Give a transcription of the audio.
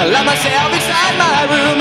I love myself inside my room.